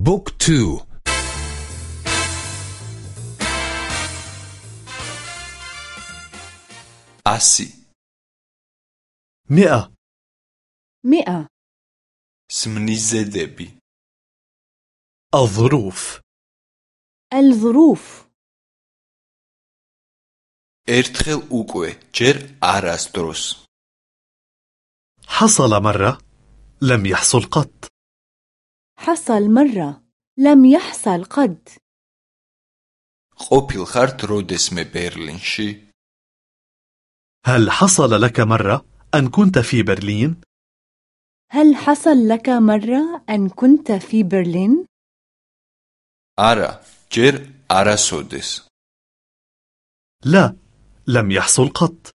بوك تو أسي مئة مئة سمنيزدبي الظروف الظروف ერთხელ უკვე ჯერ არასდროს حصل مرة لم يحصل قط حصل مرة لم يحصل قد ყოფილ ხართ როდესმე ბერლინში هل حصل لك مرة أن كنت في برلين؟ هل حصل لك مرة أن كنت في برلين؟ არა ჯერ არასოდეს لا لم يحصل قط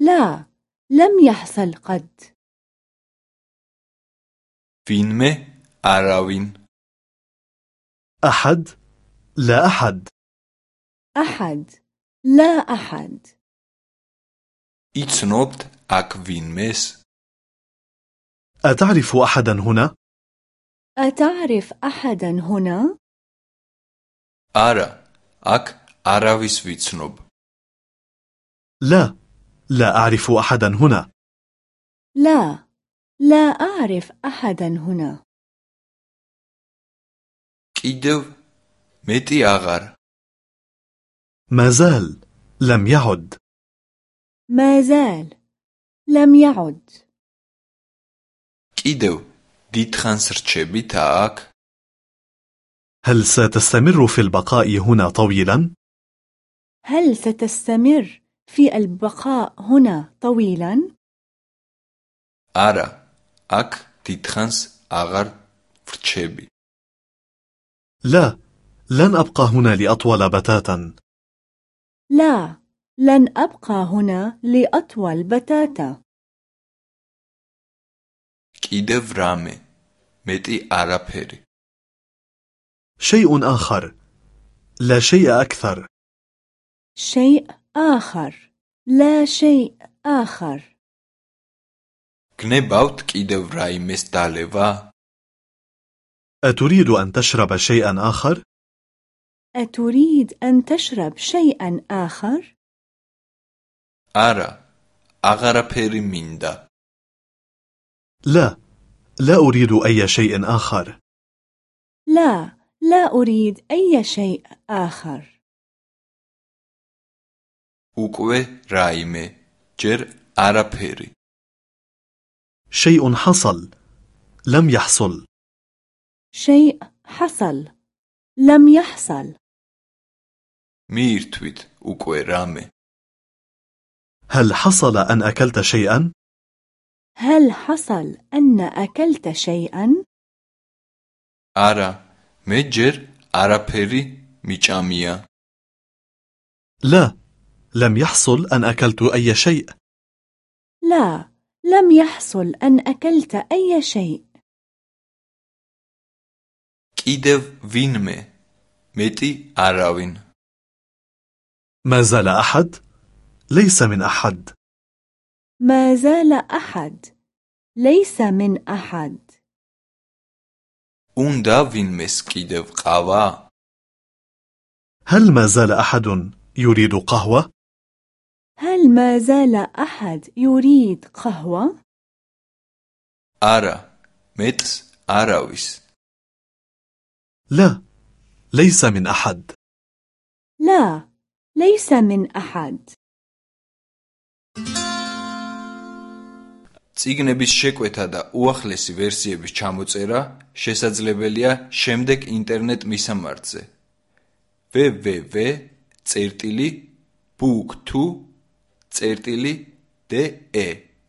لا لم يحصل قد ვინმე أراوين. أحد لا أحد. أحد لا أحد. إتسنوبت أكوين ميس. أتعرف أحدا هنا؟ أتعرف أحدا هنا؟ أرى أك أراويس فيتسنوب لا لا أعرف أحدا هنا. لا لا أعرف أحدا هنا. კიდევ მეტი აღარ ما زال لم يعد ما زال لم يعد კიდევ დიდხანს რჩებით აქ هل ستستمر في البقاء هنا طويلا؟ هل ستستمر في البقاء هنا طويلا؟ არა აქ დიდხანს აღარ ვრჩები لا لن أبقى هنا لأطول بتاتا لا لن أبقى هنا لأطول بتاتا კიდევ რამე მეტი არაფერი شيء آخر لا شيء أكثر شيء آخر لا شيء آخر გნებავთ კიდევ რაიმეს დალევა أتريد أن تشرب شيئا آخر؟ أتريد أن تشرب شيئا آخر؟ أرى أغربيري ميندا لا لا أريد أي شيء آخر. لا لا أريد أي شيء آخر. أكوي رايمة جر أرابيري شيء حصل لم يحصل. شيء حصل لم يحصل მიირთვით უკვე რამე هل حصل أن أكلت شيئا؟ هل حصل أن أكلت شيئا؟ არა მე ჯერ არაფერი მიჭამია لا لم يحصل أن أكلت أي شيء لا لم يحصل أن أكلت أي شيء კიდევ ვინმე მეტი არავინ ما زال أحد؟ ليس من أحد ما زال أحد ليس من أحد უნდა ვინმეს კიდევ ყავა هل ما زال أحد يريد قهوة؟ هل ما زال أحد يريد قهوة؟ არა მეტს არავის لا ليس من أحد لا ليس من أحد ციგნების შეკვეთა და უახლესი ვერსიების ჩამოწერა შესაძლებელია შემდეგ ინტერნეტ მისამართზე www.book2.de